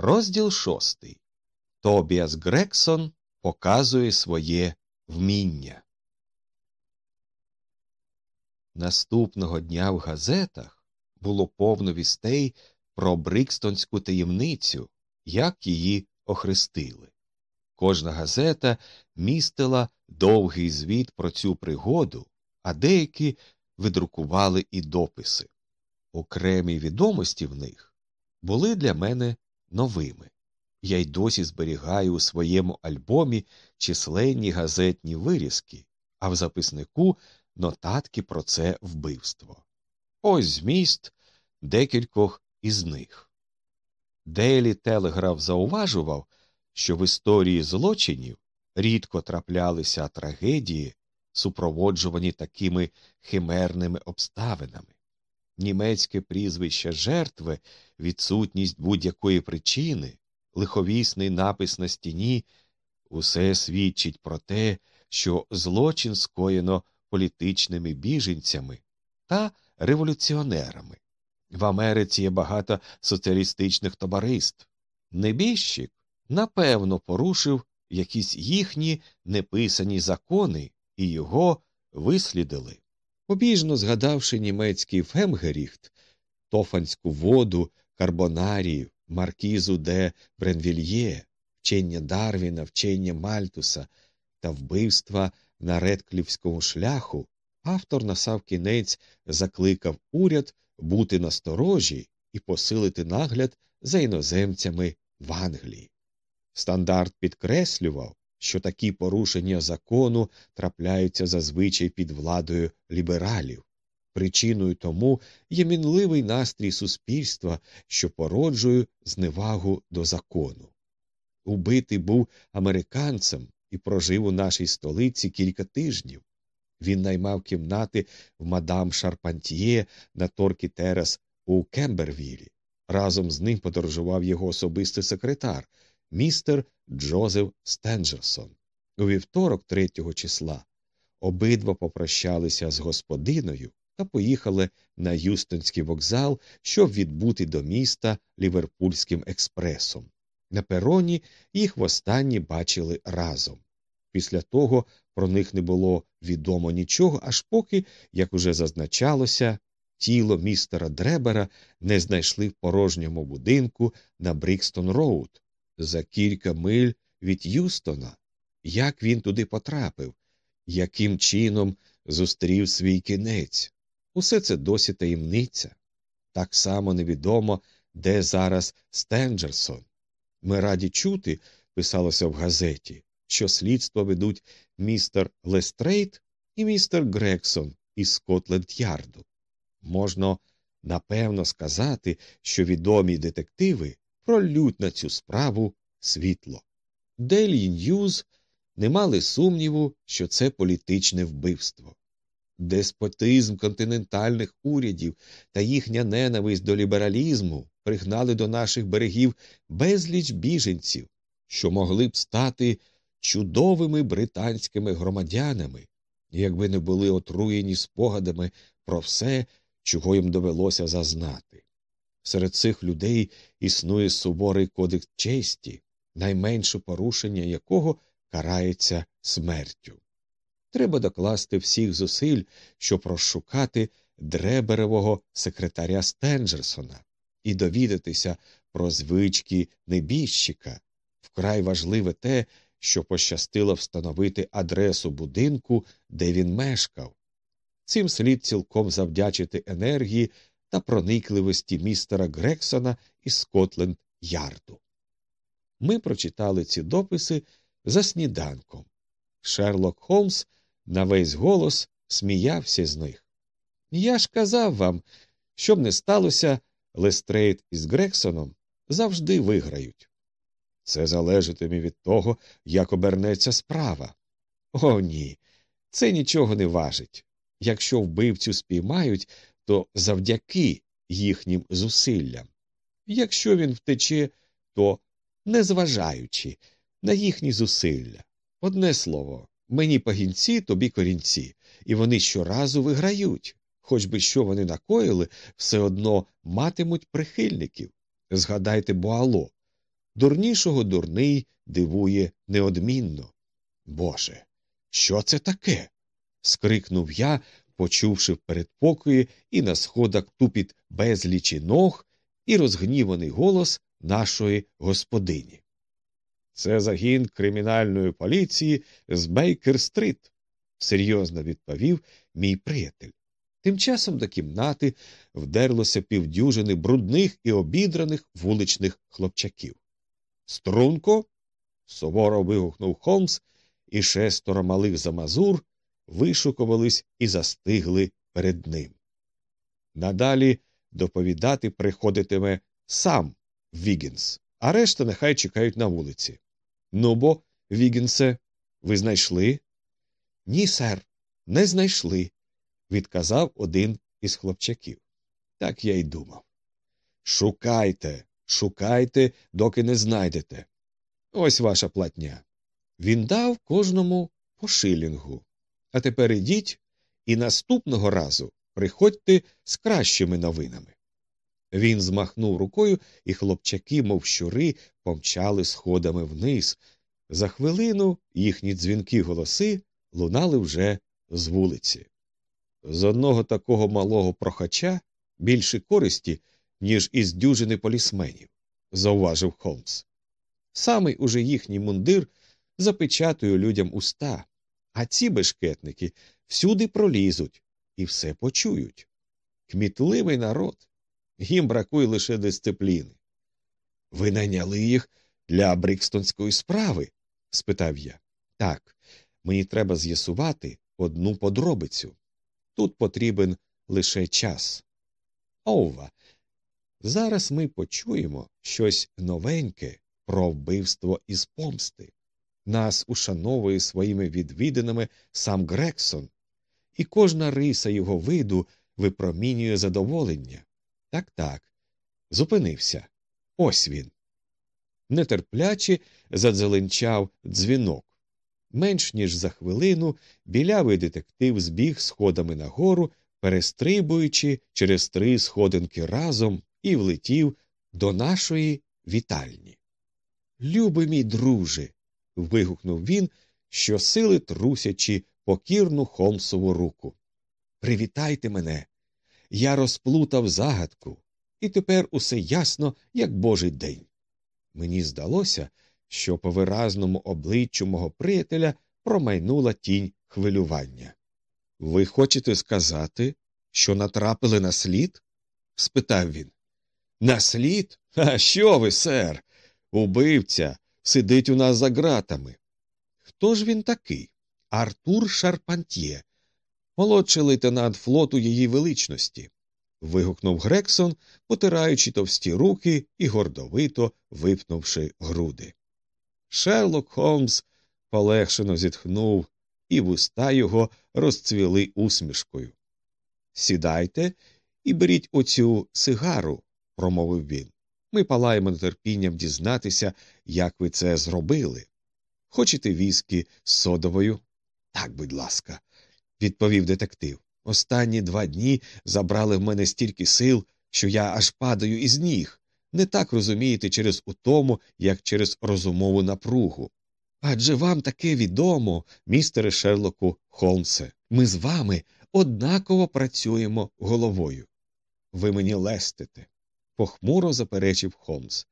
Розділ шостий. Тобіас Грексон показує своє вміння. Наступного дня в газетах було повно вістей про Брикстонську таємницю, як її охрестили. Кожна газета містила довгий звіт про цю пригоду, а деякі видрукували і дописи. Окремі відомості в них були для мене новими. Я й досі зберігаю у своєму альбомі численні газетні вирізки, а в записнику нотатки про це вбивство. Ось зміст декількох із них. Дейлі Телеграф зауважував, що в історії злочинів рідко траплялися трагедії, супроводжувані такими химерними обставинами. Німецьке прізвище жертви, відсутність будь-якої причини, лиховісний напис на стіні усе свідчить про те, що злочин скоєно політичними біженцями та революціонерами. В Америці є багато соціалістичних товариств. Небіжчик, напевно, порушив якісь їхні неписані закони і його вислідили. Побіжно згадавши німецький Фемгеріхт, тофанську воду, карбонарію, маркізу де Бренвільє, вчення Дарвіна, вчення Мальтуса та вбивства на редклівському шляху, автор на сав кінець закликав уряд бути насторожі і посилити нагляд за іноземцями в Англії. Стандарт підкреслював, що такі порушення закону трапляються зазвичай під владою лібералів. Причиною тому є мінливий настрій суспільства, що породжує зневагу до закону. Убитий був американцем і прожив у нашій столиці кілька тижнів. Він наймав кімнати в мадам Шарпантьє на торкі терас у Кембервілі. Разом з ним подорожував його особистий секретар, містер Джозеф Стенджерсон. У вівторок, 3 числа, обидва попрощалися з господиною та поїхали на Юстонський вокзал, щоб відбути до міста Ліверпульським експресом. На пероні їх востаннє бачили разом. Після того про них не було відомо нічого, аж поки, як уже зазначалося, тіло містера Дребера не знайшли в порожньому будинку на Брікстон Роуд за кілька миль від Юстона. Як він туди потрапив, яким чином зустрів свій кінець? Усе це досі таємниця. Так само невідомо, де зараз Стенджерсон. Ми раді чути, писалося в газеті, що слідство ведуть містер Лестрейд і містер Грегсон із Скотленд Ярду. Можна напевно сказати, що відомі детективи проллють на цю справу світло. Дейлі Ньюз не мали сумніву, що це політичне вбивство. Деспотизм континентальних урядів та їхня ненависть до лібералізму пригнали до наших берегів безліч біженців, що могли б стати чудовими британськими громадянами, якби не були отруєні спогадами про все, чого їм довелося зазнати. Серед цих людей існує суворий кодекс честі, найменше порушення якого карається смертю. Треба докласти всіх зусиль, щоб розшукати дреберевого секретаря Стенджерсона і довідатися про звички небіжчика. Вкрай важливе те, що пощастило встановити адресу будинку, де він мешкав. Цим слід цілком завдячити енергії та проникливості містера Грексона із Скотленд Ярду. Ми прочитали ці дописи за сніданком. Шерлок Холмс на весь голос сміявся з них. Я ж казав вам, що б не сталося, Лестрейд із Грексоном завжди виграють. Це залежатиме від того, як обернеться справа. О, ні, це нічого не важить. Якщо вбивцю спіймають, то завдяки їхнім зусиллям. Якщо він втече, то незважаючи на їхні зусилля. Одне слово, мені пагінці, тобі корінці, і вони щоразу виграють. Хоч би що вони накоїли, все одно матимуть прихильників. Згадайте Буало. Дурнішого дурний дивує неодмінно. Боже, що це таке? скрикнув я, почувши в передпокої і на сходах тупіт безлічі ног і розгніваний голос нашої господині. Це загін кримінальної поліції з Бейкер-стрит, серйозно відповів мій приятель. Тим часом до кімнати вдерлося півдюжини брудних і обідраних вуличних хлопчаків. Струнко. суворо вигукнув Холмс, і шестеро малих замазур вишукувались і застигли перед ним. Надалі доповідати приходитиме сам Вігінс, а решта нехай чекають на вулиці. Ну бо, Вігінсе, ви знайшли? Ні, сер, не знайшли, відказав один із хлопчаків. Так я й думав. Шукайте, шукайте, доки не знайдете. Ось ваша платня. Він дав кожному по шилінгу. А тепер ідіть і наступного разу приходьте з кращими новинами. Він змахнув рукою, і хлопчаки, мов щури, помчали сходами вниз. За хвилину їхні дзвінки голоси лунали вже з вулиці. З одного такого малого прохача більше користі, ніж із дюжини полісменів, зауважив Холмс. Самий уже їхній мундир запечатує людям уста, а ці бешкетники всюди пролізуть і все почують. Кмітливий народ, їм бракує лише дисципліни. Ви найняли їх для Брикстонської справи? спитав я. Так, мені треба з'ясувати одну подробицю. Тут потрібен лише час. Ова. Зараз ми почуємо щось новеньке про вбивство із помсти. Нас ушановує своїми відвідинами сам Грексон, і кожна риса його виду випромінює задоволення. Так, так, зупинився. Ось він. Нетерпляче задзеленчав дзвінок. Менш ніж за хвилину білявий детектив збіг сходами нагору, перестрибуючи через три сходинки разом і влетів до нашої вітальні. Любий мій друже. Вигукнув він, щосили трусячи покірну Холмсову руку. Привітайте мене. Я розплутав загадку, і тепер усе ясно, як божий день. Мені здалося, що по виразному обличчю мого приятеля промайнула тінь хвилювання. Ви хочете сказати, що натрапили на слід? спитав він. На слід? А що ви, сер? Убивця сидить у нас за ґратами. Хто ж він такий? Артур Шарпантьє, молодший лейтенант флоту її величності. вигукнув Грексон, потираючи товсті руки і гордовито випнувши груди. Шерлок Холмс полегшено зітхнув, і вуста його розцвіли усмішкою. Сідайте і беріть оцю сигару, промовив він. Ми палаємо нетерпінням дізнатися, як ви це зробили. Хочете віскі з содовою? Так, будь ласка, відповів детектив. Останні два дні забрали в мене стільки сил, що я аж падаю із ніг. Не так розумієте через утому, як через розумову напругу. Адже вам таке відомо, містере Шерлоку Холмсе, ми з вами однаково працюємо головою. Ви мені лестите, похмуро заперечив Холмс.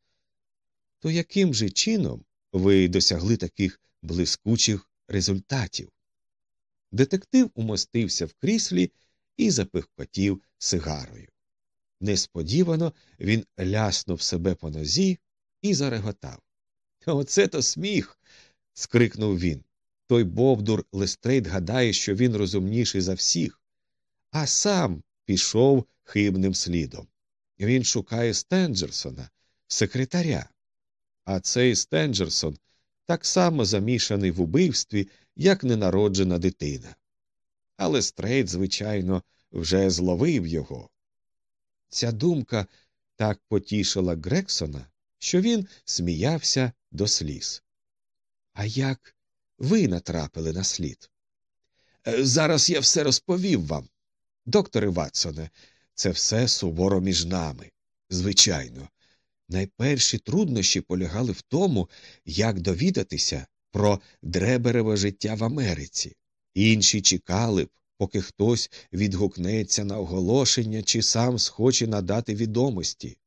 То яким же чином ви досягли таких блискучих результатів? Детектив умостився в кріслі і запихкотів сигарою. Несподівано він ляснув себе по нозі і зареготав. Оце то сміх. скрикнув він. Той Бовдур Лестрейд гадає, що він розумніший за всіх, а сам пішов хибним слідом. Він шукає Стенджерсона, секретаря. А цей Стенджерсон так само замішаний в убивстві, як ненароджена дитина. А Лестрейд, звичайно, вже зловив його. Ця думка так потішила Грексона, що він сміявся до сліз. А як ви натрапили на слід? «Е, зараз я все розповів вам. Докторе Ватсоне, це все суворо між нами. Звичайно, Найперші труднощі полягали в тому, як довідатися про дребереве життя в Америці. Інші чекали б, поки хтось відгукнеться на оголошення чи сам схоче надати відомості.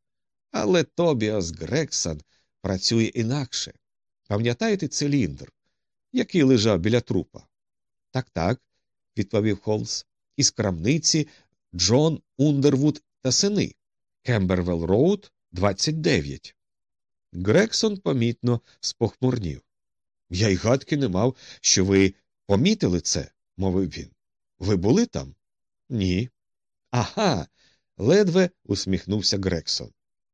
Але Тобіас Грексон працює інакше. Пам'ятаєте циліндр, який лежав біля трупа? Так, так, відповів Холмс. Із крамниці Джон Ундервуд та сини. Кембервелл Роуд, 29. Грексон помітно спохмурнів. Я й гадки не мав, що ви помітили це, мовив він. Ви були там? Ні. Ага. ледве усміхнувся Грексон.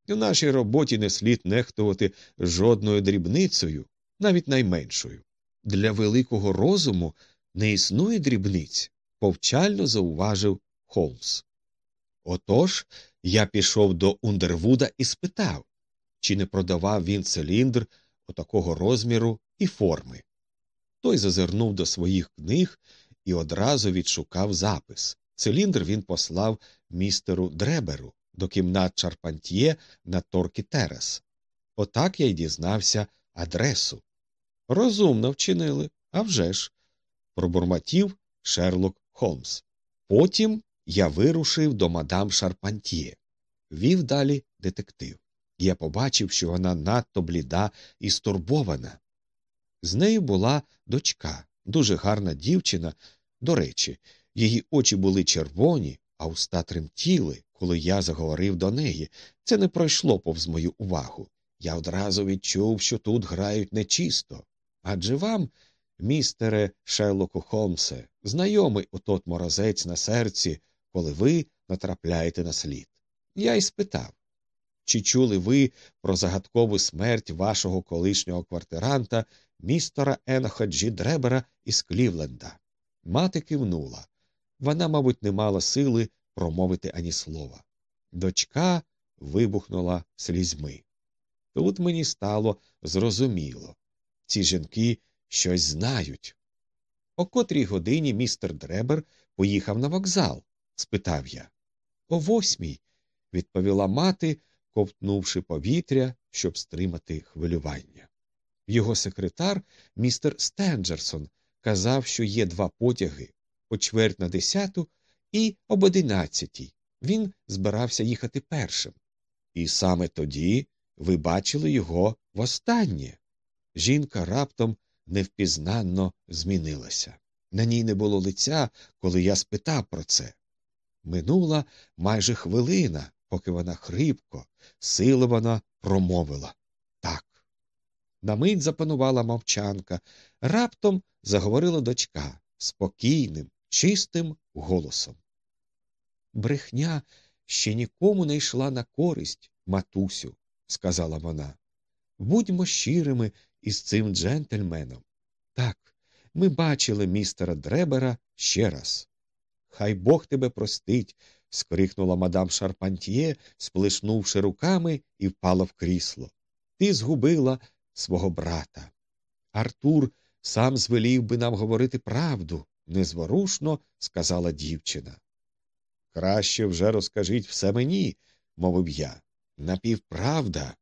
У нашій роботі не слід нехтувати жодною дрібницею, навіть найменшою. Для великого розуму не існує дрібниць, повчально зауважив Холмс. Отож я пішов до Ундервуда і спитав, чи не продавав він циліндр отакого розміру і форми. Той зазирнув до своїх книг і одразу відшукав запис. Циліндр він послав містеру Дреберу до кімнат Чарпантьє на торкі Терес. Отак я й дізнався адресу. Розумно вчинили, а вже ж, пробурмотів Шерлок Холмс. Потім я вирушив до мадам Шарпантьє. Вів далі детектив. Я побачив, що вона надто бліда і стурбована. З нею була дочка, дуже гарна дівчина. До речі, її очі були червоні, а уста тремтіли, коли я заговорив до неї. Це не пройшло повз мою увагу. Я одразу відчув, що тут грають нечисто. Адже вам, містере Шерлоку Холмсе, знайомий отот морозець на серці, коли ви натрапляєте на слід. Я й спитав чи чули ви про загадкову смерть вашого колишнього квартиранта, містера Еноха Джі Дребера із Клівленда? Мати кивнула. Вона, мабуть, не мала сили промовити ані слова. Дочка вибухнула слізьми. Тут мені стало зрозуміло ці жінки щось знають. О котрій годині містер Дребер поїхав на вокзал? Спитав я. О восьмій, відповіла мати, ковтнувши повітря, щоб стримати хвилювання. Його секретар, містер Стенджерсон, казав, що є два потяги о чверть на десяту і об одинадцятій. Він збирався їхати першим. І саме тоді ви бачили його востаннє. Жінка раптом невпізнанно змінилася. На ній не було лиця, коли я спитав про це. Минула майже хвилина, поки вона хрипко, силовано промовила так. На мить запанувала мовчанка, раптом заговорила дочка спокійним, чистим голосом. Брехня ще нікому не йшла на користь, матусю, сказала вона. Будьмо щирими із цим джентльменом. Так, ми бачили містера Дребера ще раз. Хай Бог тебе простить, скрикнула мадам Шарпантьє, сплешнувши руками, і впала в крісло. Ти згубила свого брата. Артур сам звелів би нам говорити правду, незворушно сказала дівчина. Краще вже розкажіть все мені, мовив я. Напівправда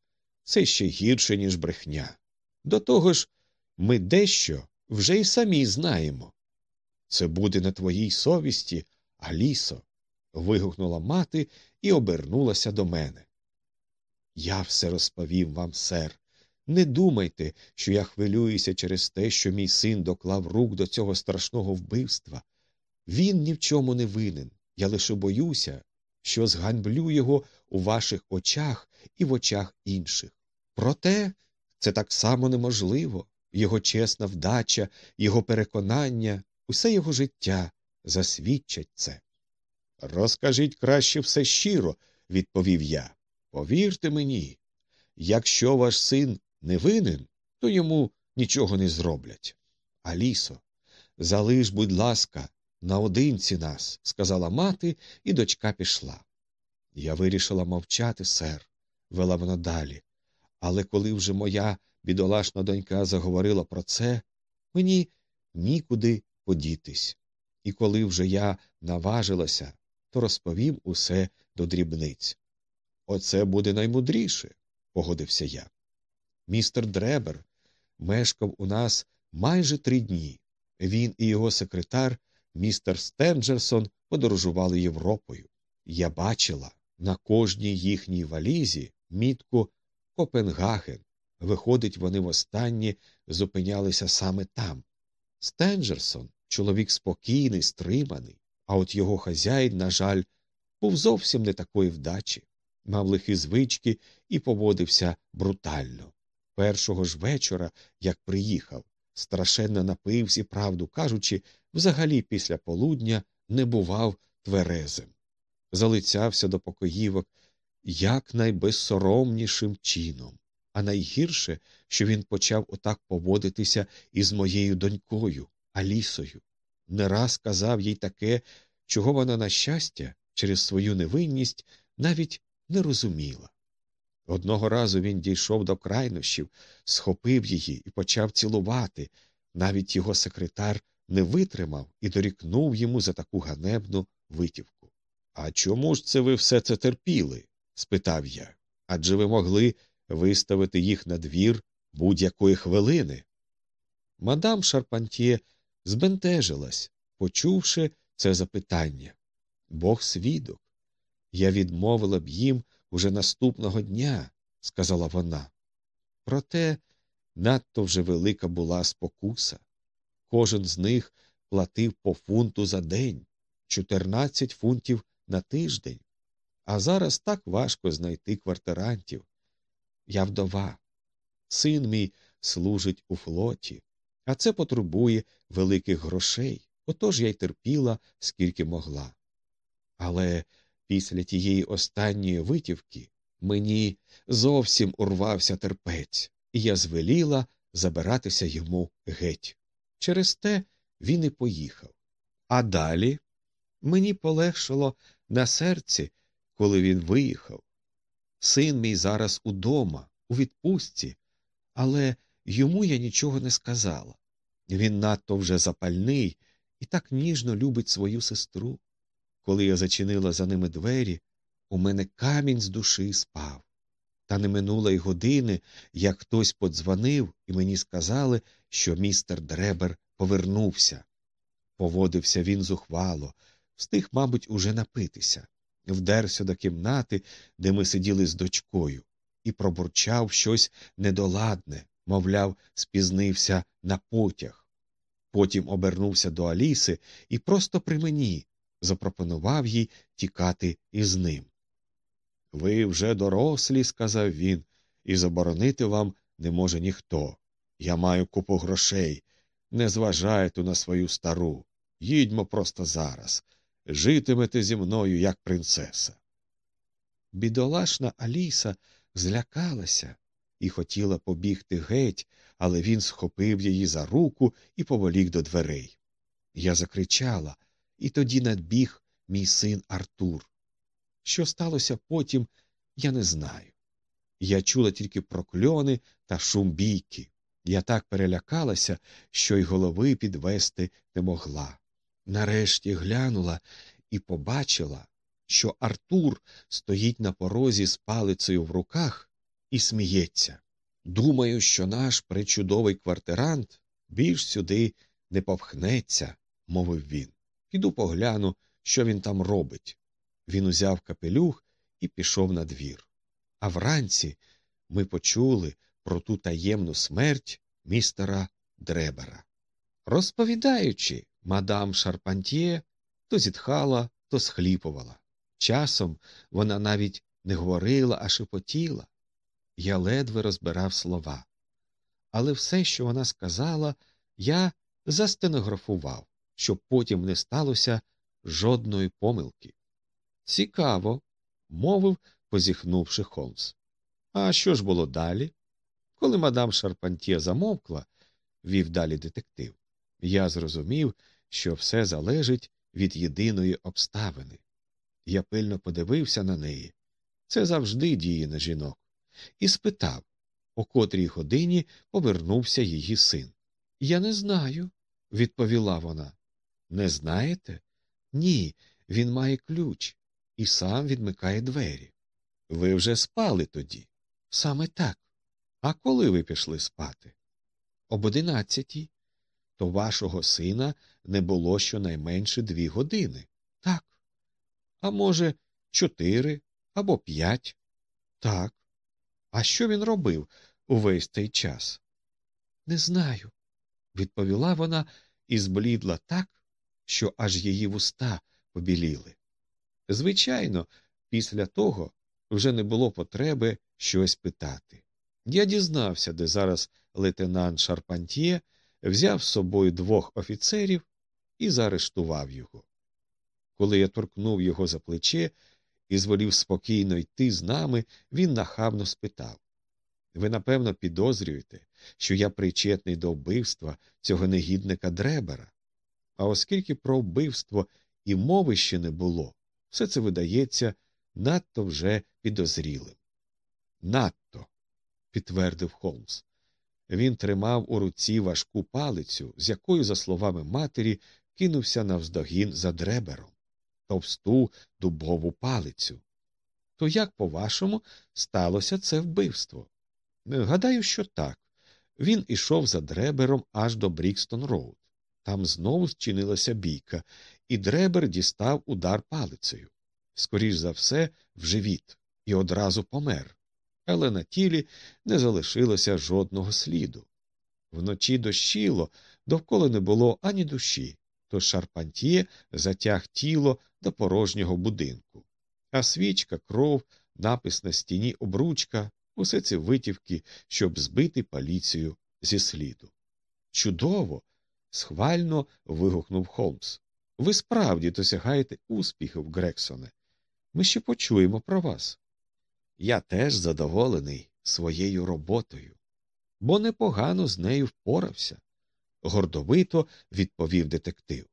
це ще гірше, ніж брехня. До того ж, ми дещо вже й самі знаємо. Це буде на твоїй совісті, Алісо вигукнула мати і обернулася до мене. Я все розповів вам, сер. Не думайте, що я хвилююся через те, що мій син доклав рук до цього страшного вбивства. Він ні в чому не винен. Я лише боюся, що зганьблю його у ваших очах і в очах інших. Проте це так само неможливо. Його чесна вдача, його переконання, усе його життя засвідчать це. Розкажіть краще все щиро, відповів я. Повірте мені, якщо ваш син не винен, то йому нічого не зроблять. Алісо, залиш, будь ласка, наодинці нас, сказала мати, і дочка пішла. Я вирішила мовчати, сер, вела вона далі. Але коли вже моя бідолашна донька заговорила про це, мені нікуди подітись. І коли вже я наважилася то розповів усе до дрібниць. Оце буде наймудріше. погодився я. Містер Дребер мешкав у нас майже три дні. Він і його секретар, містер Стенджерсон, подорожували Європою. Я бачила на кожній їхній валізі мітку Копенгаген. Виходить, вони востаннє зупинялися саме там. Стенджерсон чоловік спокійний, стриманий, а от його хазяїн, на жаль, був зовсім не такої вдачі, мав лихі звички і поводився брутально. Першого ж вечора, як приїхав, страшенно напився і, правду кажучи, взагалі після полудня не бував тверезим. Залицявся до покоївок якнайбезсоромнішим чином, а найгірше, що він почав отак поводитися із моєю донькою, Алісою. Не раз казав їй таке, чого вона, на щастя, через свою невинність навіть не розуміла. Одного разу він дійшов до крайнощів, схопив її і почав цілувати. Навіть його секретар не витримав і дорікнув йому за таку ганебну витівку. А чому ж це ви все це терпіли? спитав я. Адже ви могли виставити їх на двір будь-якої хвилини. Мадам Шарпантьє збентежилась, почувши це запитання. Бог свідок. Я відмовила б їм уже наступного дня, сказала вона. Проте надто вже велика була спокуса. Кожен з них платив по фунту за день, 14 фунтів на тиждень, а зараз так важко знайти квартирантів. Я вдова. Син мій служить у флоті, а це потребує великих грошей. Отож я й терпіла, скільки могла. Але після тієї останньої витівки мені зовсім урвався терпець, і я звеліла забиратися йому геть. Через те він і поїхав. А далі мені полегшало на серці, коли він виїхав. Син мій зараз удома, у відпустці, але йому я нічого не сказала. Він надто вже запальний і так ніжно любить свою сестру. Коли я зачинила за ними двері, у мене камінь з душі спав. Та не минула й години, як хтось подзвонив, і мені сказали, що містер Дребер повернувся. Поводився він зухвало, встиг, мабуть, уже напитися, вдерся до кімнати, де ми сиділи з дочкою, і пробурчав щось недоладне, мовляв, спізнився на потяг. Потім обернувся до Аліси і просто при мені запропонував їй тікати із ним. Ви вже дорослі, сказав він, і заборонити вам не може ніхто. Я маю купу грошей. Не зважайте на свою стару. Їдьмо просто зараз. Житимете зі мною, як принцеса. Бідолашна Аліса злякалася і хотіла побігти геть, але він схопив її за руку і поволік до дверей. Я закричала, і тоді надбіг мій син Артур. Що сталося потім, я не знаю. Я чула тільки прокльони та шум бійки. Я так перелякалася, що й голови підвести не могла. Нарешті глянула і побачила, що Артур стоїть на порозі з палицею в руках і сміється. Думаю, що наш причудовий квартирант більш сюди не повхнеться, мовив він. Піду погляну, що він там робить. Він узяв капелюх і пішов на двір. А вранці ми почули про ту таємну смерть містера Дребера. Розповідаючи, мадам Шарпантьє то зітхала, то схліпувала. Часом вона навіть не говорила, а шепотіла. Я ледве розбирав слова. Але все, що вона сказала, я застенографував, щоб потім не сталося жодної помилки. Цікаво, мовив, позіхнувши Холмс. А що ж було далі? Коли мадам Шарпантьє замовкла, вів далі детектив, я зрозумів, що все залежить від єдиної обставини. Я пильно подивився на неї. Це завжди діє на жінок і спитав, о котрій годині повернувся її син. Я не знаю, відповіла вона. Не знаєте? Ні, він має ключ і сам відмикає двері. Ви вже спали тоді. Саме так. А коли ви пішли спати? Об одинадцятій. То вашого сина не було щонайменше дві години. Так. А може, чотири або п'ять? Так. А що він робив увесь цей час? Не знаю, відповіла вона і зблідла так, що аж її вуста побіліли. Звичайно, після того вже не було потреби щось питати. Я дізнався, де зараз лейтенант Шарпантьє взяв з собою двох офіцерів і заарештував його. Коли я торкнув його за плече і зволів спокійно йти з нами, він нахабно спитав Ви, напевно, підозрюєте, що я причетний до вбивства цього негідника Дребера. А оскільки про вбивство і мови ще не було, все це видається надто вже підозрілим. Надто, підтвердив Холмс. Він тримав у руці важку палицю, з якою, за словами матері, кинувся навздогін за Дребером, товсту дубову палицю. То як, по-вашому, сталося це вбивство? Гадаю, що так. Він ішов за Дребером аж до Брікстон Роуд. Там знову зчинилася бійка, і Дребер дістав удар палицею. Скоріш за все, в живіт, і одразу помер. Але на тілі не залишилося жодного сліду. Вночі дощило, довкола не було ані душі, то Шарпантьє затяг тіло до порожнього будинку. А свічка, кров, напис на стіні обручка усе це витівки, щоб збити поліцію зі сліду. Чудово! схвально вигукнув Холмс. Ви справді досягаєте успіхів, Грексоне. Ми ще почуємо про вас. Я теж задоволений своєю роботою, бо непогано з нею впорався, гордовито відповів детектив.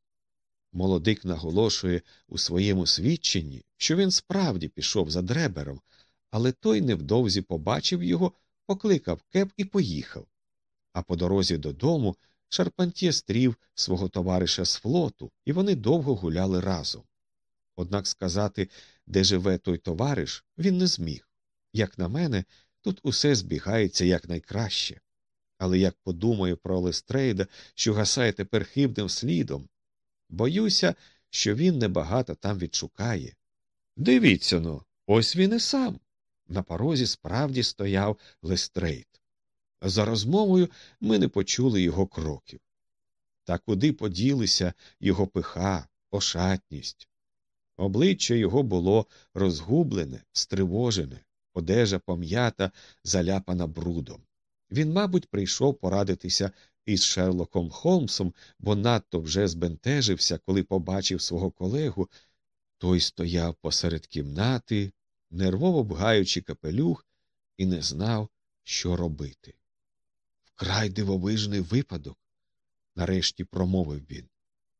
Молодик наголошує у своєму свідченні, що він справді пішов за дребером, але той невдовзі побачив його, покликав кеп і поїхав. А по дорозі додому Шарпантє стрів свого товариша з флоту, і вони довго гуляли разом. Однак сказати, де живе той товариш, він не зміг. Як на мене, тут усе збігається якнайкраще. Але як подумаю про Лестрейда, що гасає тепер хибним слідом, боюся, що він небагато там відшукає. Дивіться-но, ось він і сам. На порозі справді стояв Лестрейд. За розмовою ми не почули його кроків. Та куди поділися його пиха, ошатність. Обличчя його було розгублене, стривожене, одежа пом'ята, заляпана брудом. Він, мабуть, прийшов порадитися із Шерлоком Холмсом, бо надто вже збентежився, коли побачив свого колегу. Той стояв посеред кімнати, нервово бгаючи капелюх, і не знав, що робити. Вкрай дивовижний випадок, нарешті промовив він.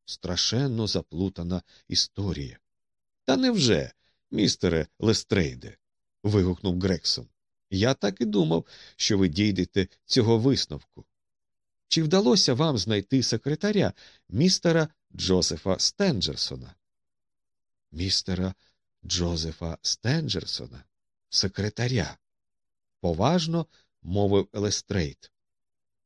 Страшенно заплутана історія. Та невже, містере Лестрейде? Вигукнув Грексон. Я так і думав, що ви дійдете цього висновку. Чи вдалося вам знайти секретаря містера Джозефа Стенджерсона? Містера Джозефа Стенджерсона, секретаря, поважно мовив Лестрейд.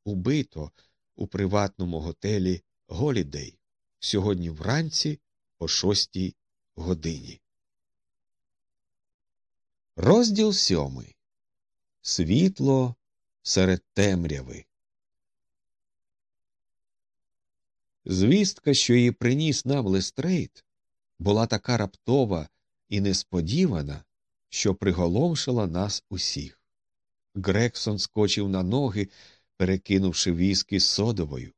Убито у приватному готелі Голідей сьогодні вранці о шостій годині. Розділ сьомий. Світло серед темряви. Звістка, що її приніс нам Лестрейд, була така раптова і несподівана, що приголомшила нас усіх. Грексон скочив на ноги, перекинувши віскі з содовою.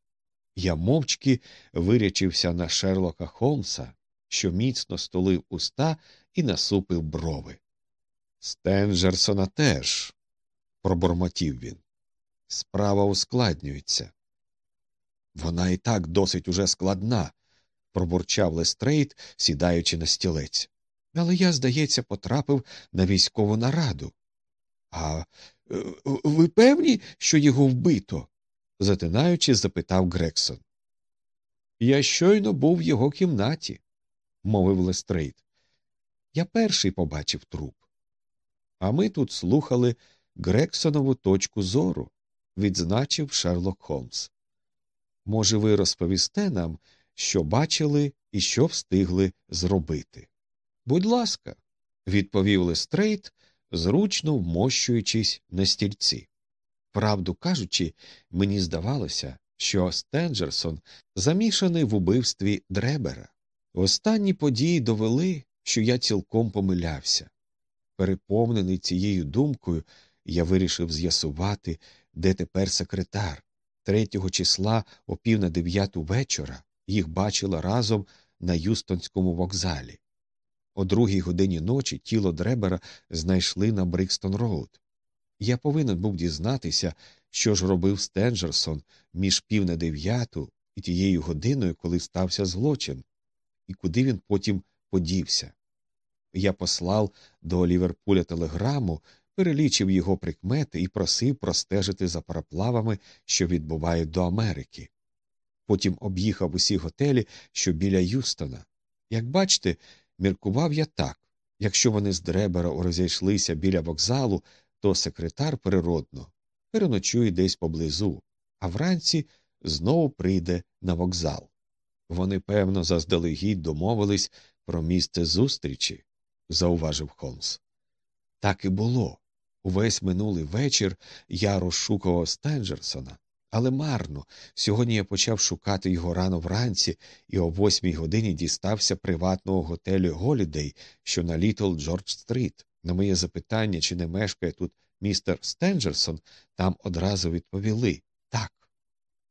Я мовчки вирячився на Шерлока Холмса, що міцно стулив уста і насупив брови. Стенджерсона теж, пробормотів він. Справа ускладнюється. Вона і так досить уже складна, пробурчав Лестрейд, сідаючи на стілець. Але я, здається, потрапив на військову нараду. А е, ви певні, що його вбито? затинаючи, запитав Грексон. Я щойно був в його кімнаті, мовив Лестрейд. Я перший побачив труп. А ми тут слухали Грексонову точку зору, відзначив Шерлок Холмс. Може, ви розповісте нам, що бачили і що встигли зробити? Будь ласка, відповів Лестрейд, зручно вмощуючись на стільці. Правду кажучи, мені здавалося, що Стенджерсон замішаний в убивстві Дребера. Останні події довели, що я цілком помилявся. Переповнений цією думкою, я вирішив з'ясувати, де тепер секретар. Третього числа о пів на дев'яту вечора їх бачили разом на Юстонському вокзалі. О другій годині ночі тіло Дребера знайшли на Брікстон Роуд. Я повинен був дізнатися, що ж робив Стенджерсон між пів на дев'яту і тією годиною, коли стався злочин, і куди він потім подівся. Я послав до Ліверпуля телеграму, перелічив його прикмети і просив простежити за параплавами, що відбувають до Америки. Потім об'їхав усі готелі, що біля Юстона. Як бачите, міркував я так якщо вони з Дребера розійшлися біля вокзалу, то секретар природно переночує десь поблизу, а вранці знову прийде на вокзал. Вони, певно, заздалегідь домовились про місце зустрічі, зауважив Холмс. Так і було. Увесь минулий вечір я розшукував Стенджерсона, але марно. Сьогодні я почав шукати його рано вранці і о восьмій годині дістався приватного готелю Голідей, що на Літл Джордж Стріт. На моє запитання, чи не мешкає тут містер Стенджерсон, там одразу відповіли так.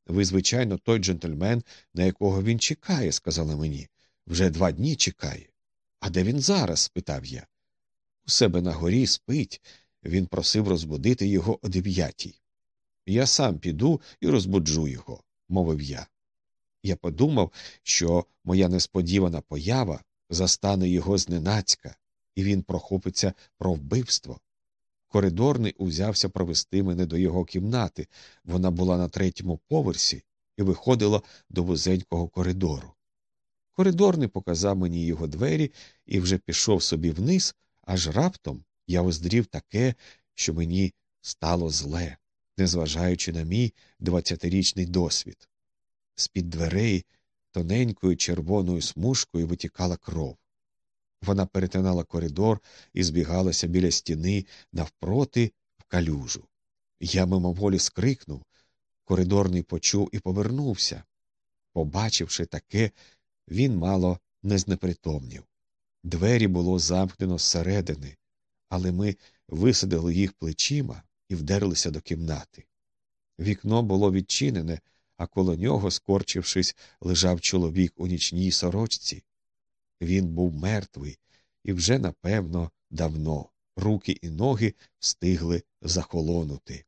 Ви, звичайно, той джентльмен, на якого він чекає, сказали мені. Вже два дні чекає. А де він зараз? спитав я. У себе на горі спить. Він просив розбудити його о дев'ятій. Я сам піду і розбуджу його, мовив я. Я подумав, що моя несподівана поява застане його зненацька, і він прохопиться про вбивство. Коридорний узявся провести мене до його кімнати. Вона була на третьому поверсі і виходила до вузенького коридору. Коридорний показав мені його двері і вже пішов собі вниз, аж раптом я оздрів таке, що мені стало зле, незважаючи на мій двадцятирічний досвід. З під дверей тоненькою червоною смужкою витікала кров. Вона перетинала коридор і збігалася біля стіни навпроти в калюжу. Я мимоволі скрикнув. Коридорний почув і повернувся. Побачивши таке, він мало не знепритомнів. Двері було замкнено зсередини, але ми висадили їх плечима і вдерлися до кімнати. Вікно було відчинене, а коло нього, скорчившись, лежав чоловік у нічній сорочці. Він був мертвий, і вже, напевно, давно руки і ноги встигли захолонути.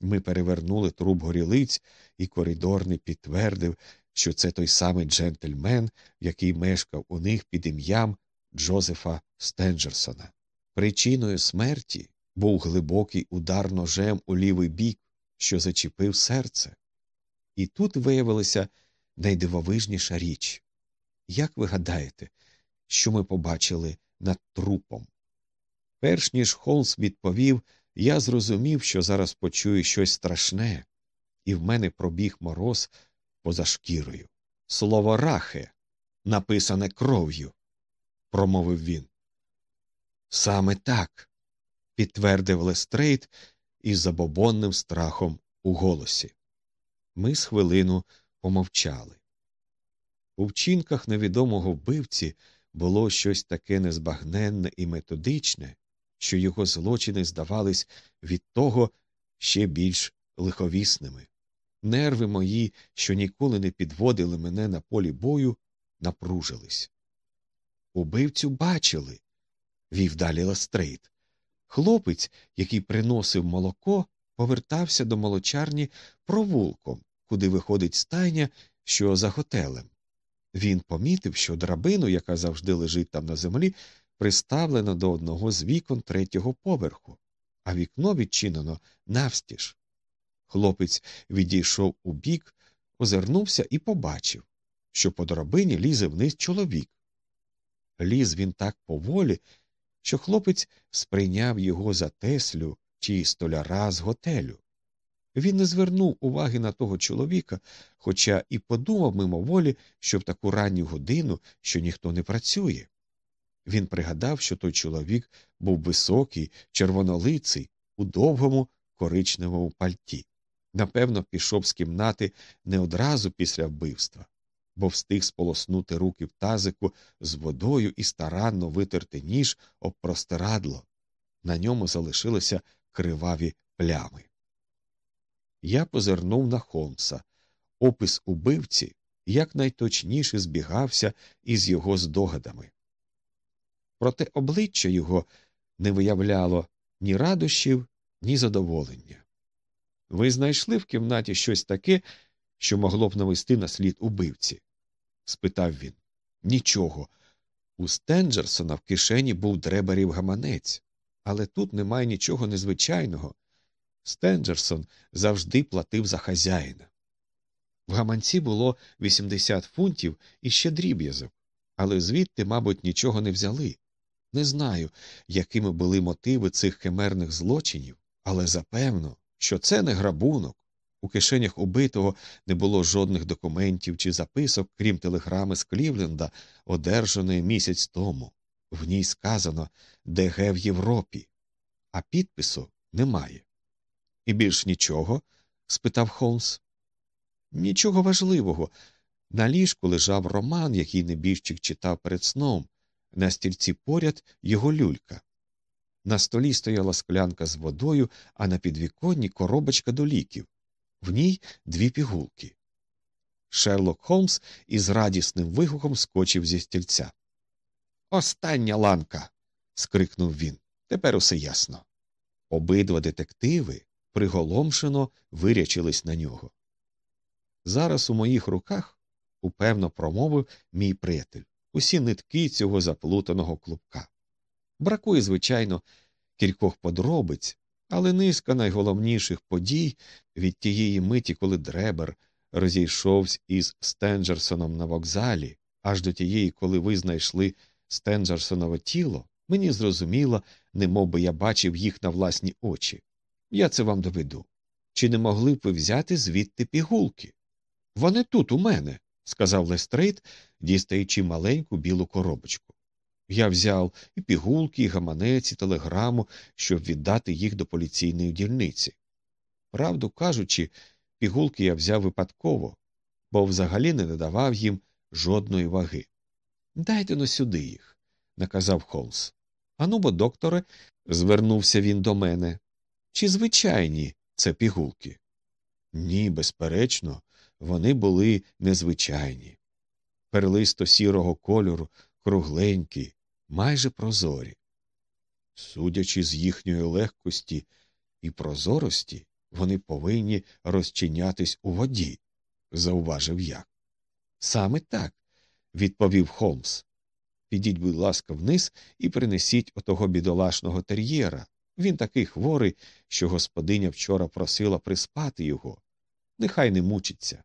Ми перевернули труп горілиць, і коридорний підтвердив, що це той самий джентльмен, який мешкав у них під ім'ям Джозефа Стенджерсона. Причиною смерті був глибокий удар ножем у лівий бік, що зачепив серце. І тут виявилася найдивовижніша річ. Як ви гадаєте, що ми побачили над трупом? Перш ніж Холмс відповів, я зрозумів, що зараз почую щось страшне, і в мене пробіг мороз поза шкірою. Слово рахе, написане кров'ю, промовив він. Саме так, підтвердив Лестрейд із забобонним страхом у голосі. Ми з хвилину помовчали. У вчинках невідомого вбивці було щось таке незбагненне і методичне, що його злочини здавались від того ще більш лиховісними. Нерви мої, що ніколи не підводили мене на полі бою, напружились. Убивцю бачили, вів далі Лестрейд. Хлопець, який приносив молоко, повертався до молочарні провулком, куди виходить стайня, що за готелем. Він помітив, що драбину, яка завжди лежить там на землі, приставлено до одного з вікон третього поверху, а вікно відчинено навстіж. Хлопець відійшов у бік, озирнувся і побачив, що по драбині лізе вниз чоловік. Ліз він так поволі, що хлопець сприйняв його за Теслю чи столяра з готелю. Він не звернув уваги на того чоловіка, хоча і подумав мимоволі, що в таку ранню годину, що ніхто не працює. Він пригадав, що той чоловік був високий, червонолиций, у довгому коричневому пальті. Напевно, пішов з кімнати не одразу після вбивства, бо встиг сполоснути руки в тазику з водою і старанно витерти ніж об простирадло. На ньому залишилися криваві плями. Я позирнув на Холмса. Опис убивці якнайточніше збігався із його здогадами. Проте обличчя його не виявляло ні радощів, ні задоволення. Ви знайшли в кімнаті щось таке, що могло б навести на слід убивці? спитав він. Нічого. У Стенджерсона в кишені був дребарів гаманець, але тут немає нічого незвичайного. Стенджерсон завжди платив за хазяїна. В гаманці було 80 фунтів і ще дріб'язок, але звідти, мабуть, нічого не взяли. Не знаю, якими були мотиви цих химерних злочинів, але запевно, що це не грабунок. У кишенях убитого не було жодних документів чи записок, крім телеграми з Клівленда, одержаної місяць тому. В ній сказано ДГ в Європі, а підпису немає. І більш нічого? спитав Холмс. Нічого важливого. На ліжку лежав роман, який небіжчик читав перед сном, на стільці поряд його люлька. На столі стояла склянка з водою, а на підвіконні коробочка до ліків. В ній дві пігулки. Шерлок Холмс із радісним вигуком скочив зі стільця. Остання ланка. скрикнув він. Тепер усе ясно. Обидва детективи приголомшено вирячились на нього. Зараз у моїх руках, упевно промовив мій приятель, усі нитки цього заплутаного клубка. Бракує, звичайно, кількох подробиць, але низка найголовніших подій від тієї миті, коли Дребер розійшовся із Стенджерсоном на вокзалі, аж до тієї, коли ви знайшли Стенджерсонове тіло, мені зрозуміло, немов би я бачив їх на власні очі. Я це вам доведу. Чи не могли б ви взяти звідти пігулки? Вони тут у мене, сказав Лестрейд, дістаючи маленьку білу коробочку. Я взяв і пігулки, і гаманець, і телеграму, щоб віддати їх до поліційної дільниці. Правду кажучи, пігулки я взяв випадково, бо взагалі не надавав їм жодної ваги. Дайте но сюди їх, наказав Холмс. Ану бо, докторе, звернувся він до мене. Чи звичайні це пігулки? Ні, безперечно, вони були незвичайні. Перлисто сірого кольору, кругленькі, майже прозорі. Судячи з їхньої легкості і прозорості, вони повинні розчинятись у воді, зауважив я. Саме так, відповів Холмс. Підіть, будь ласка, вниз і принесіть отого бідолашного тер'єра. Він такий хворий, що господиня вчора просила приспати його. Нехай не мучиться.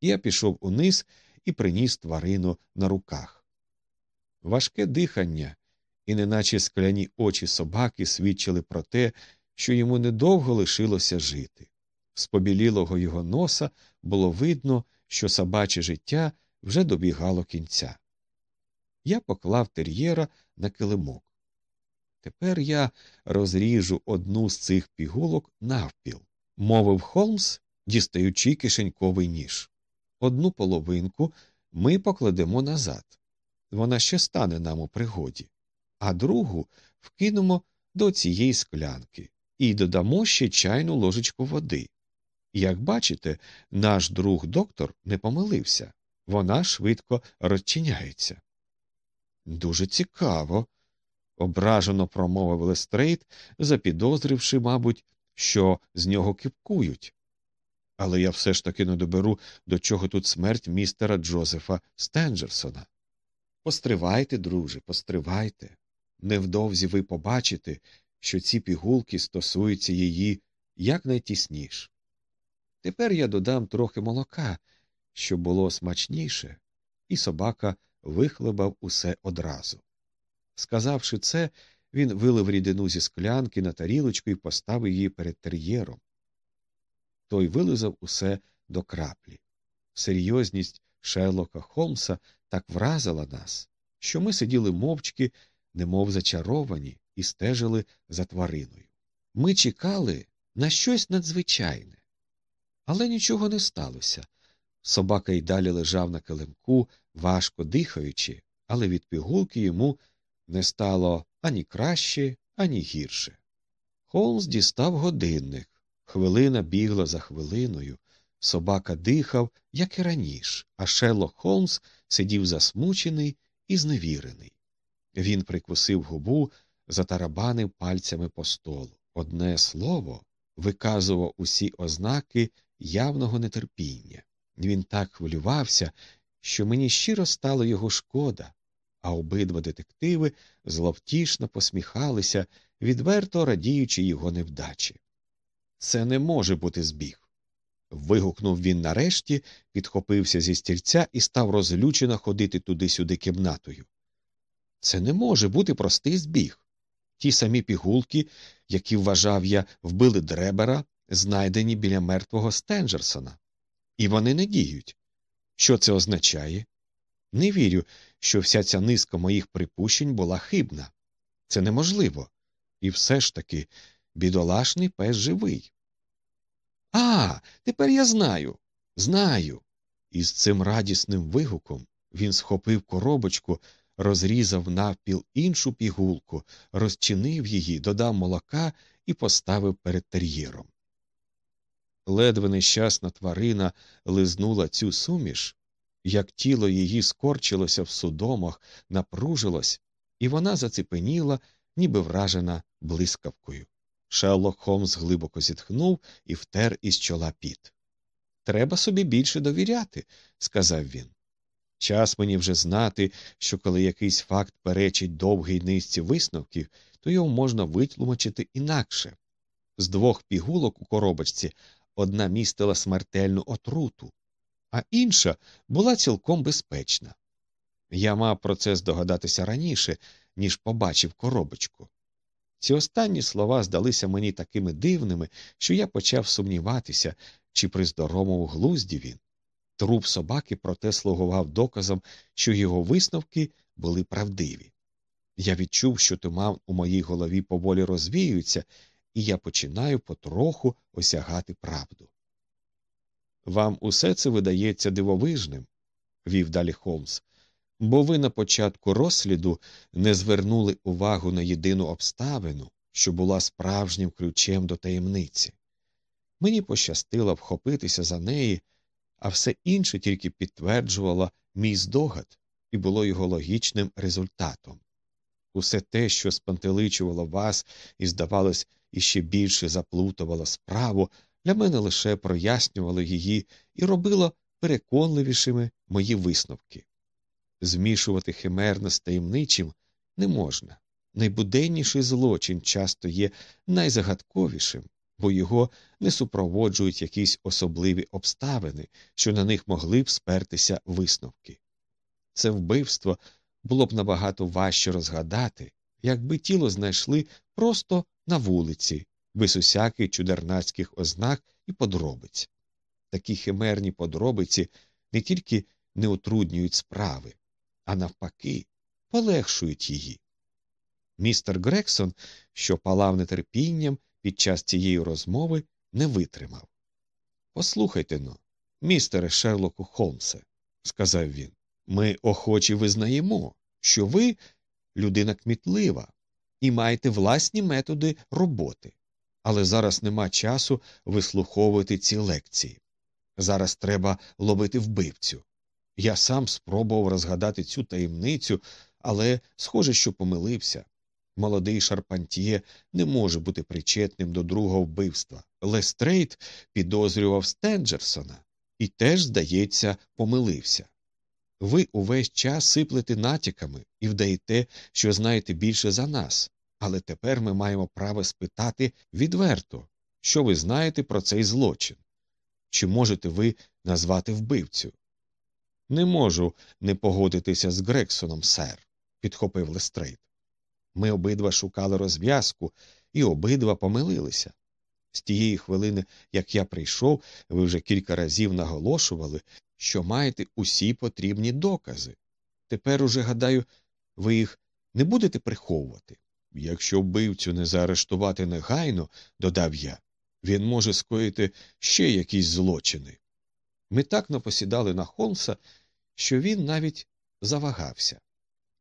Я пішов униз і приніс тварину на руках. Важке дихання, і неначе скляні очі собаки свідчили про те, що йому недовго лишилося жити. З побілілого його носа було видно, що собаче життя вже добігало кінця. Я поклав тер'єра на килимок. Тепер я розріжу одну з цих пігулок навпіл, мовив Холмс, дістаючи кишеньковий ніж. Одну половинку ми покладемо назад. Вона ще стане нам у пригоді, а другу вкинемо до цієї склянки і додамо ще чайну ложечку води. Як бачите, наш друг доктор не помилився вона швидко розчиняється. Дуже цікаво, ображено промовив Лестрейд, запідозривши, мабуть, що з нього кепкують. Але я все ж таки не доберу, до чого тут смерть містера Джозефа Стенджерсона. Постривайте, друже, постривайте. Невдовзі ви побачите, що ці пігулки стосуються її якнайтісніш. Тепер я додам трохи молока, щоб було смачніше, і собака вихлебав усе одразу. Сказавши це, Він вилив рідину зі склянки на тарілочку і поставив її перед тер'єром. Той вилизав усе до краплі. Серйозність Шерлока Холмса так вразила нас, що ми сиділи мовчки, немов зачаровані, і стежили за твариною. Ми чекали на щось надзвичайне. Але нічого не сталося. Собака й далі лежав на килимку, важко дихаючи, але від пігулки йому не стало ані краще, ані гірше. Холмс дістав годинник. Хвилина бігла за хвилиною. Собака дихав, як і раніше, а Шерлок Холмс сидів засмучений і зневірений. Він прикусив губу, затарабанив пальцями по столу. Одне слово виказував усі ознаки явного нетерпіння. Він так хвилювався, що мені щиро стало його шкода, а обидва детективи зловтішно посміхалися, відверто радіючи його невдачі. Це не може бути збіг. Вигукнув він нарешті, підхопився зі стільця і став розлючено ходити туди-сюди кімнатою. Це не може бути простий збіг. Ті самі пігулки, які вважав я, вбили дребера, знайдені біля мертвого Стенджерсона. І вони не діють. Що це означає? Не вірю, що вся ця низка моїх припущень була хибна. Це неможливо. І все ж таки бідолашний пес живий. А, тепер я знаю. Знаю. І з цим радісним вигуком він схопив коробочку, розрізав навпіл іншу пігулку, розчинив її, додав молока і поставив перед тер'єром. Ледве нещасна тварина лизнула цю суміш, як тіло її скорчилося в судомах, напружилось, і вона зацепеніла, ніби вражена блискавкою. Шерлок Холмс глибоко зітхнув і втер із чола піт. Треба собі більше довіряти, сказав він. Час мені вже знати, що коли якийсь факт перечить довгій низці висновків, то його можна витлумачити інакше. З двох пігулок у коробочці одна містила смертельну отруту, а інша була цілком безпечна. Я мав про це здогадатися раніше, ніж побачив коробочку. Ці останні слова здалися мені такими дивними, що я почав сумніватися, чи при здоровому глузді він. Труп собаки проте слугував доказом, що його висновки були правдиві. Я відчув, що туман у моїй голові поволі розвіюється, і я починаю потроху осягати правду. Вам усе це видається дивовижним, вів далі Холмс, бо ви на початку розсліду не звернули увагу на єдину обставину, що була справжнім ключем до таємниці. Мені пощастило вхопитися за неї, а все інше тільки підтверджувало мій здогад і було його логічним результатом. Усе те, що спантеличувало вас і, здавалось, іще більше заплутувало справу, для мене лише прояснювало її і робило переконливішими мої висновки. Змішувати химерне з таємничим не можна. Найбуденніший злочин часто є найзагадковішим, бо його не супроводжують якісь особливі обставини, що на них могли б спертися висновки. Це вбивство було б набагато важче розгадати, якби тіло знайшли просто на вулиці, без усяких чудернацьких ознак і подробиць. Такі химерні подробиці не тільки не утруднюють справи, а навпаки, полегшують її. Містер Грексон, що палав нетерпінням під час цієї розмови, не витримав. Послухайте но, містере Шерлоку Холмсе, сказав він, ми охочі визнаємо, що ви людина кмітлива і маєте власні методи роботи, але зараз нема часу вислуховувати ці лекції. Зараз треба ловити вбивцю. Я сам спробував розгадати цю таємницю, але схоже, що помилився. Молодий Шарпантьє не може бути причетним до другого вбивства. Лестрейд підозрював Стенджерсона і теж, здається, помилився. Ви увесь час сиплете натяками і вдаєте, що знаєте більше за нас, але тепер ми маємо право спитати відверто, що ви знаєте про цей злочин. Чи можете ви назвати вбивцю? Не можу не погодитися з Грегсоном, сер, підхопив Лестрейд. Ми обидва шукали розв'язку і обидва помилилися. З тієї хвилини, як я прийшов, ви вже кілька разів наголошували, що маєте усі потрібні докази. Тепер уже, гадаю, ви їх не будете приховувати. Якщо вбивцю не заарештувати негайно, додав я, він може скоїти ще якісь злочини. Ми так напосідали на Холмса, що він навіть завагався.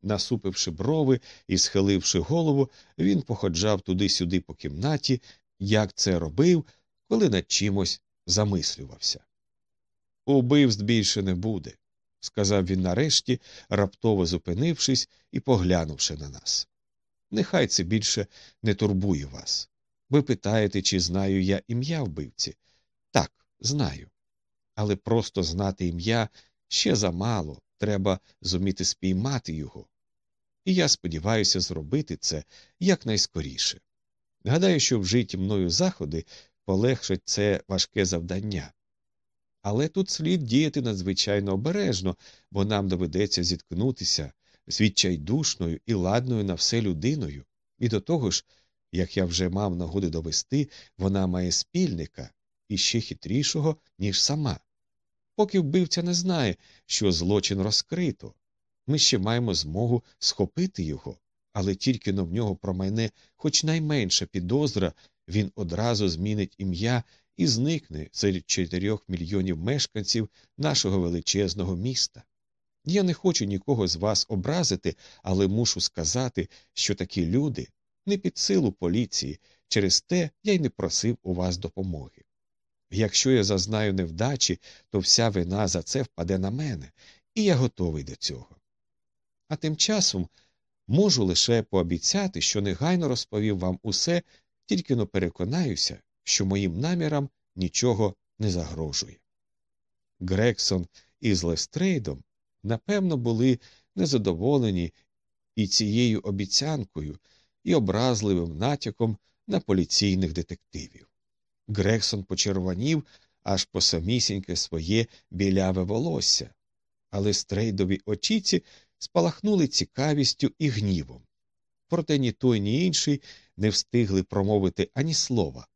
Насупивши брови і схиливши голову, він походжав туди-сюди по кімнаті, як це робив, коли над чимось замислювався. Убивств більше не буде, сказав він нарешті, раптово зупинившись і поглянувши на нас. Нехай це більше не турбує вас. Ви питаєте, чи знаю я ім'я вбивці? Так, знаю. Але просто знати ім'я ще замало, треба зуміти спіймати його. І я сподіваюся зробити це якнайскоріше. Гадаю, що вжиті мною заходи полегшать це важке завдання. Але тут слід діяти надзвичайно обережно, бо нам доведеться зіткнутися з відчайдушною і ладною на все людиною, і до того ж, як я вже мав нагоди довести, вона має спільника і ще хитрішого, ніж сама. Поки вбивця не знає, що злочин розкрито, ми ще маємо змогу схопити його, але тільки но в нього промайне хоч найменша підозра, він одразу змінить ім'я і зникне серед чотирьох мільйонів мешканців нашого величезного міста. Я не хочу нікого з вас образити, але мушу сказати, що такі люди не під силу поліції, через те я й не просив у вас допомоги. Якщо я зазнаю невдачі, то вся вина за це впаде на мене, і я готовий до цього. А тим часом можу лише пообіцяти, що негайно розповів вам усе, тільки но переконаюся, що моїм намірам нічого не загрожує. Грексон із Лестрейдом, напевно, були незадоволені і цією обіцянкою, і образливим натяком на поліційних детективів. Грексон почервонів аж по самісіньке своє біляве волосся, але стрейдові очіці спалахнули цікавістю і гнівом. Проте ні той, ні інший не встигли промовити ані слова.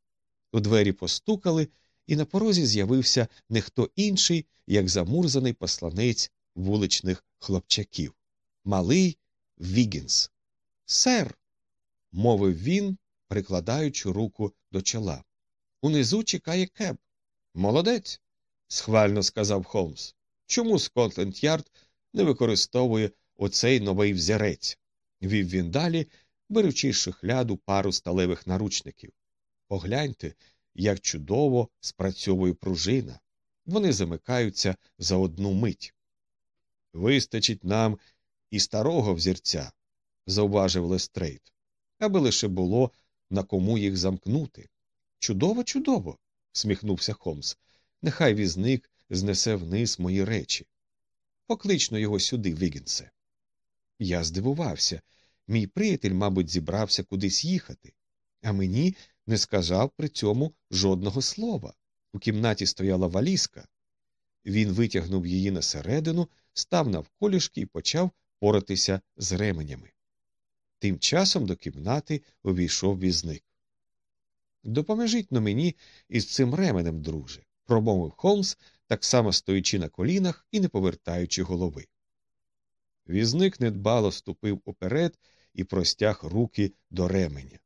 У двері постукали, і на порозі з'явився не хто інший, як замурзаний посланець вуличних хлопчаків. Малий Вігінс. Сер. мовив він, прикладаючи руку до чола. Унизу чекає кеб. Молодець. схвально сказав Холмс. Чому Скотленд Ярд не використовує оцей новий взірець? Вів він далі, беручи з шухляду пару сталевих наручників. Погляньте, як чудово спрацьовує пружина. Вони замикаються за одну мить. Вистачить нам і старого взірця, зауважив Лестрейд, аби лише було на кому їх замкнути. Чудово, чудово. усміхнувся Холмс. Нехай візник знесе вниз мої речі. Поклично його сюди, Вігінсе. Я здивувався. Мій приятель, мабуть, зібрався кудись їхати, а мені не сказав при цьому жодного слова. У кімнаті стояла валізка. Він витягнув її на середину, став навколішки і почав поратися з ременями. Тим часом до кімнати увійшов візник. Допоможіть на мені із цим ременем, друже, промовив Холмс, так само стоячи на колінах і не повертаючи голови. Візник недбало ступив уперед і простяг руки до ременя.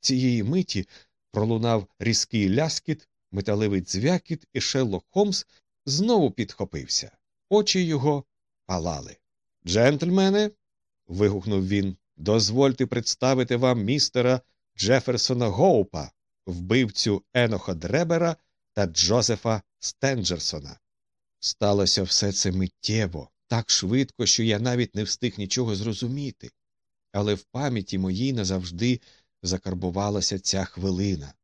Цієї миті пролунав різкий ляскіт, металевий дзвякіт, і Шерлок Холмс знову підхопився. Очі його палали. Джентльмени. вигукнув він, дозвольте представити вам містера Джеферсона Гоупа, вбивцю Еноха Дребера та Джозефа Стенджерсона. Сталося все це миттєво, так швидко, що я навіть не встиг нічого зрозуміти, але в пам'яті моїй назавжди закарбувалася ця хвилина.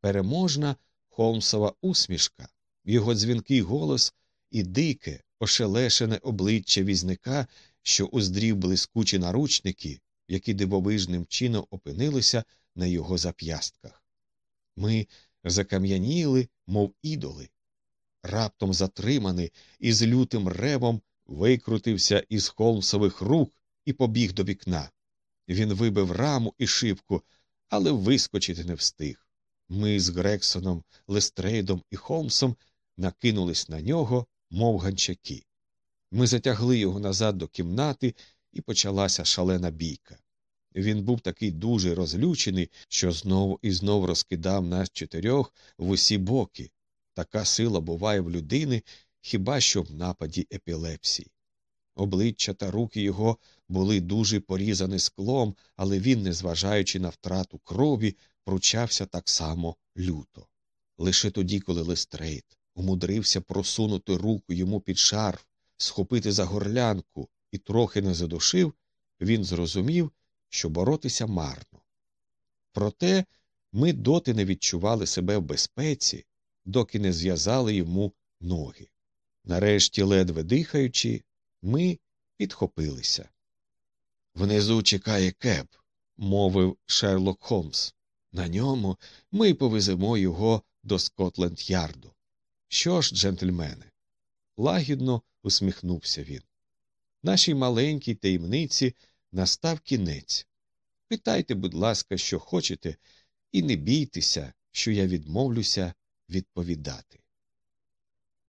Переможна Холмсова усмішка, його дзвінкий голос і дике, ошелешене обличчя візника, що уздрів блискучі наручники, які дивовижним чином опинилися на його зап'ястках. Ми закам'яніли, мов ідоли. Раптом затриманий і з лютим ревом викрутився із Холмсових рук і побіг до вікна. Він вибив раму і шибку, але вискочити не встиг. Ми з Грексоном, Лестрейдом і Холмсом накинулись на нього, мов ганчаки. Ми затягли його назад до кімнати, і почалася шалена бійка. Він був такий дуже розлючений, що знову і знову розкидав нас чотирьох в усі боки. Така сила буває в людини хіба що в нападі епілепсії. Обличчя та руки його були дуже порізані склом, але він, незважаючи на втрату крові, пручався так само люто. Лише тоді, коли Лестрейд умудрився просунути руку йому під шарф, схопити за горлянку і трохи не задушив, він зрозумів, що боротися марно. Проте ми доти не відчували себе в безпеці, доки не зв'язали йому ноги. Нарешті, ледве дихаючи, ми підхопилися. Внизу чекає кеп, мовив Шерлок Холмс. На ньому ми повеземо його до Скотленд Ярду. Що ж, джентльмени? Лагідно усміхнувся він. Нашій маленькій таємниці настав кінець. Питайте, будь ласка, що хочете, і не бійтеся, що я відмовлюся відповідати.